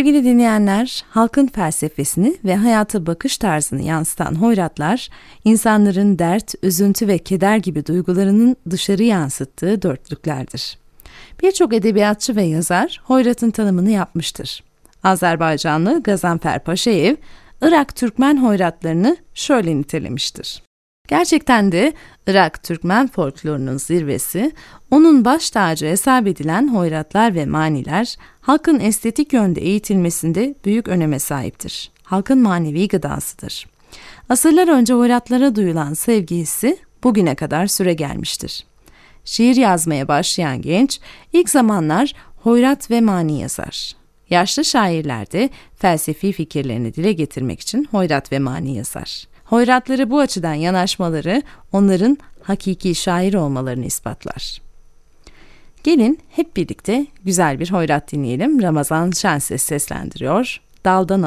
Sevgili dinleyenler, halkın felsefesini ve hayata bakış tarzını yansıtan hoyratlar, insanların dert, üzüntü ve keder gibi duygularının dışarı yansıttığı dörtlüklerdir. Birçok edebiyatçı ve yazar hoyratın tanımını yapmıştır. Azerbaycanlı Gazanfer Paşaev, Irak Türkmen hoyratlarını şöyle nitelemiştir. Gerçekten de Irak Türkmen folklorunun zirvesi, onun baş tacı hesap edilen hoyratlar ve maniler, halkın estetik yönde eğitilmesinde büyük öneme sahiptir. Halkın manevi gıdasıdır. Asırlar önce hoyratlara duyulan sevgi hissi bugüne kadar süre gelmiştir. Şiir yazmaya başlayan genç, ilk zamanlar hoyrat ve mani yazar. Yaşlı şairler de felsefi fikirlerini dile getirmek için hoyrat ve mani yazar. Hoyratları bu açıdan yanaşmaları onların hakiki şair olmalarını ispatlar. Gelin hep birlikte güzel bir hoyrat dinleyelim. Ramazan Şenses seslendiriyor. Daldan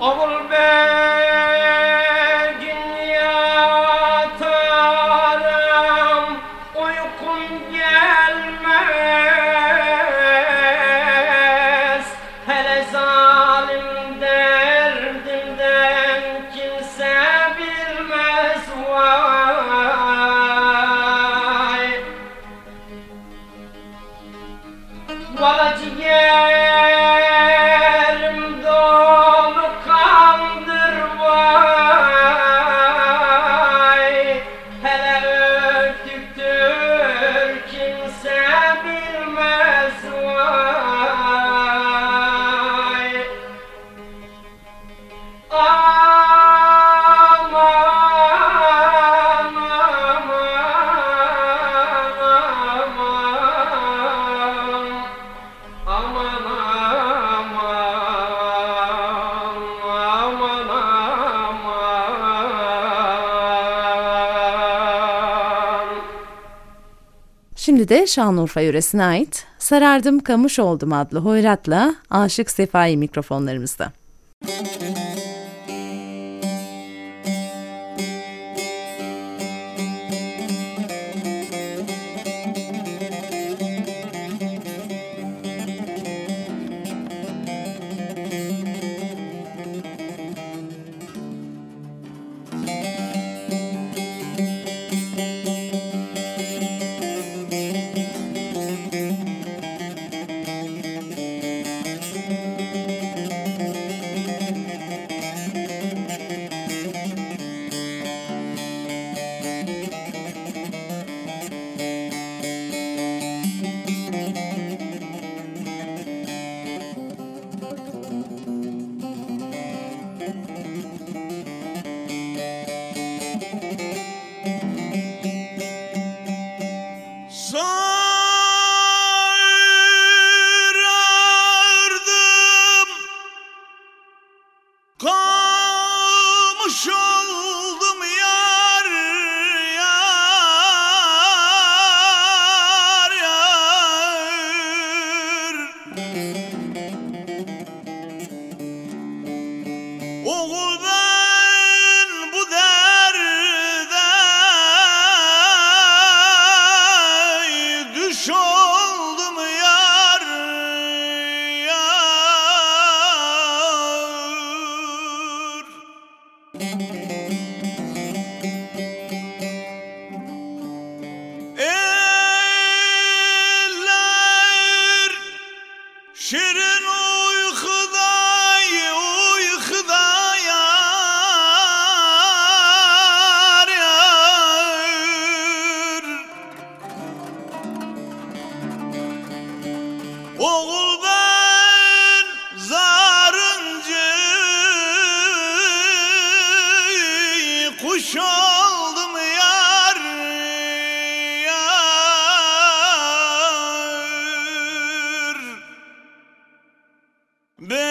Aman Şimdi de Şanlıurfa yöresine ait Sarardım Kamış Oldum adlı hoyratla Aşık Sefai mikrofonlarımızda. Mm-hmm. Then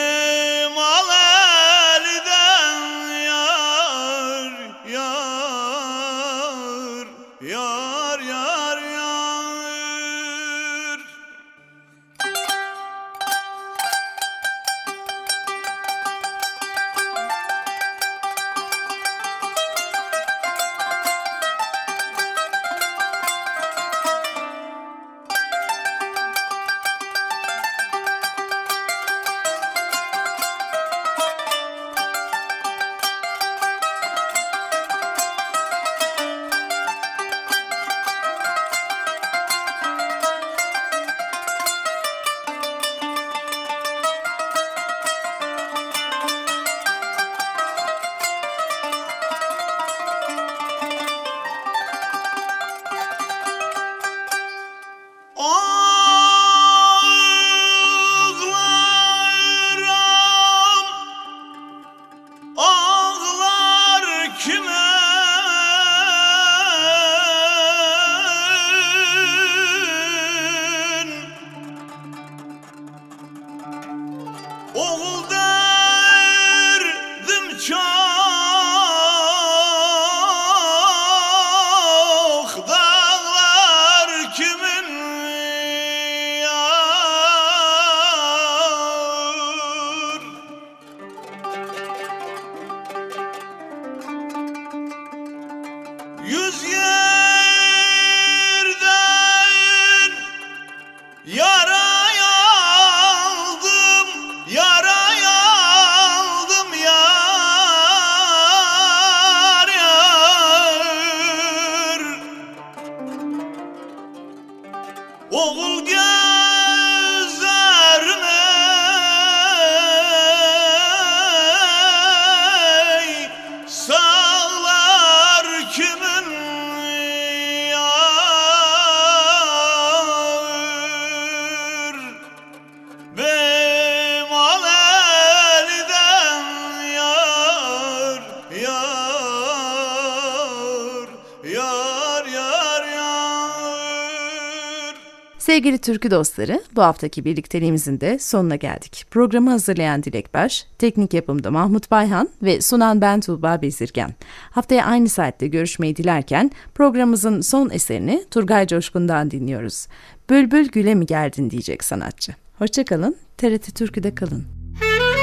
Sevgili türkü dostları, bu haftaki birlikteliğimizin de sonuna geldik. Programı hazırlayan Dilek Baş, teknik yapımda Mahmut Bayhan ve sunan ben Tuğba Bezirgen. Haftaya aynı saatte görüşmeyi dilerken programımızın son eserini Turgay Coşkun'dan dinliyoruz. Bülbül güle mi geldin diyecek sanatçı. Hoşçakalın, TRT Türkü'de kalın. Ah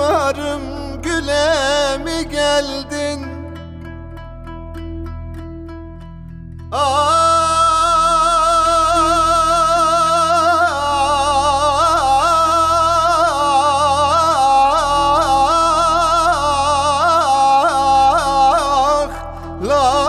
kibarım güle mi geldin? Ah Laldın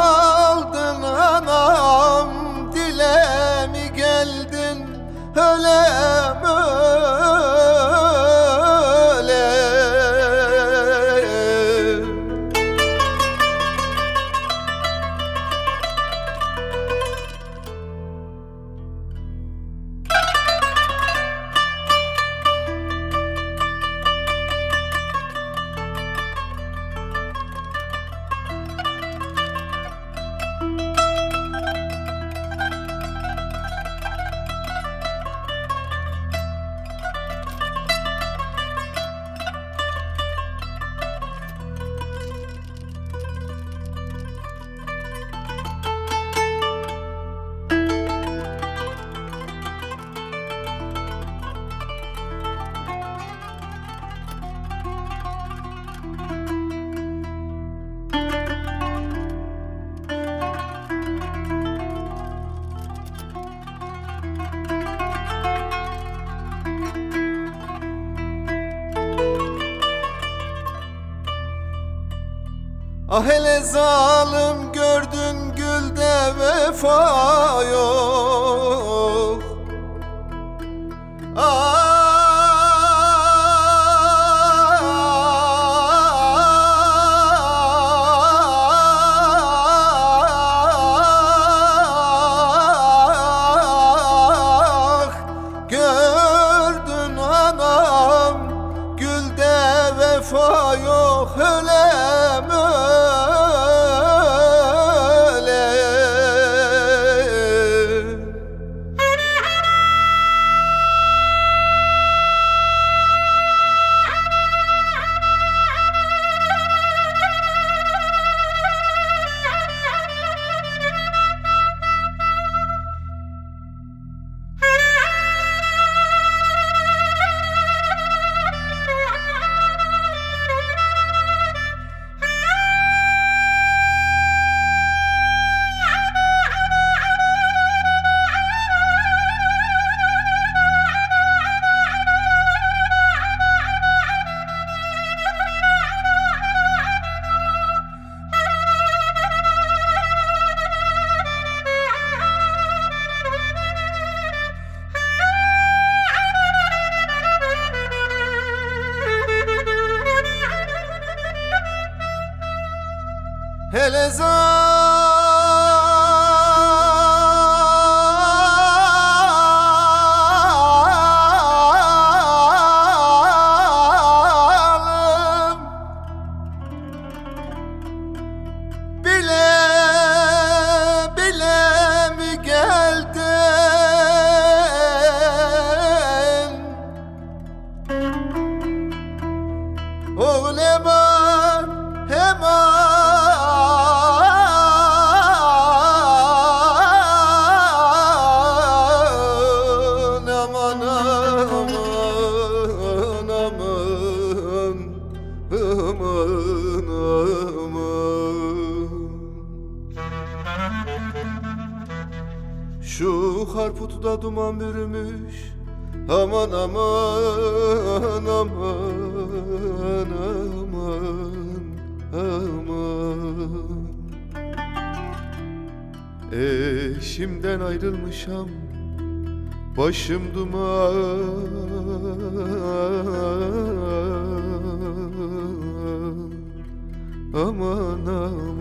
Ah hele zalim gördün gülde vefa yok Şu harputu da duman bürümüş. Aman aman aman aman aman. Eşimden ayrılmışam Başım duman. Aman aman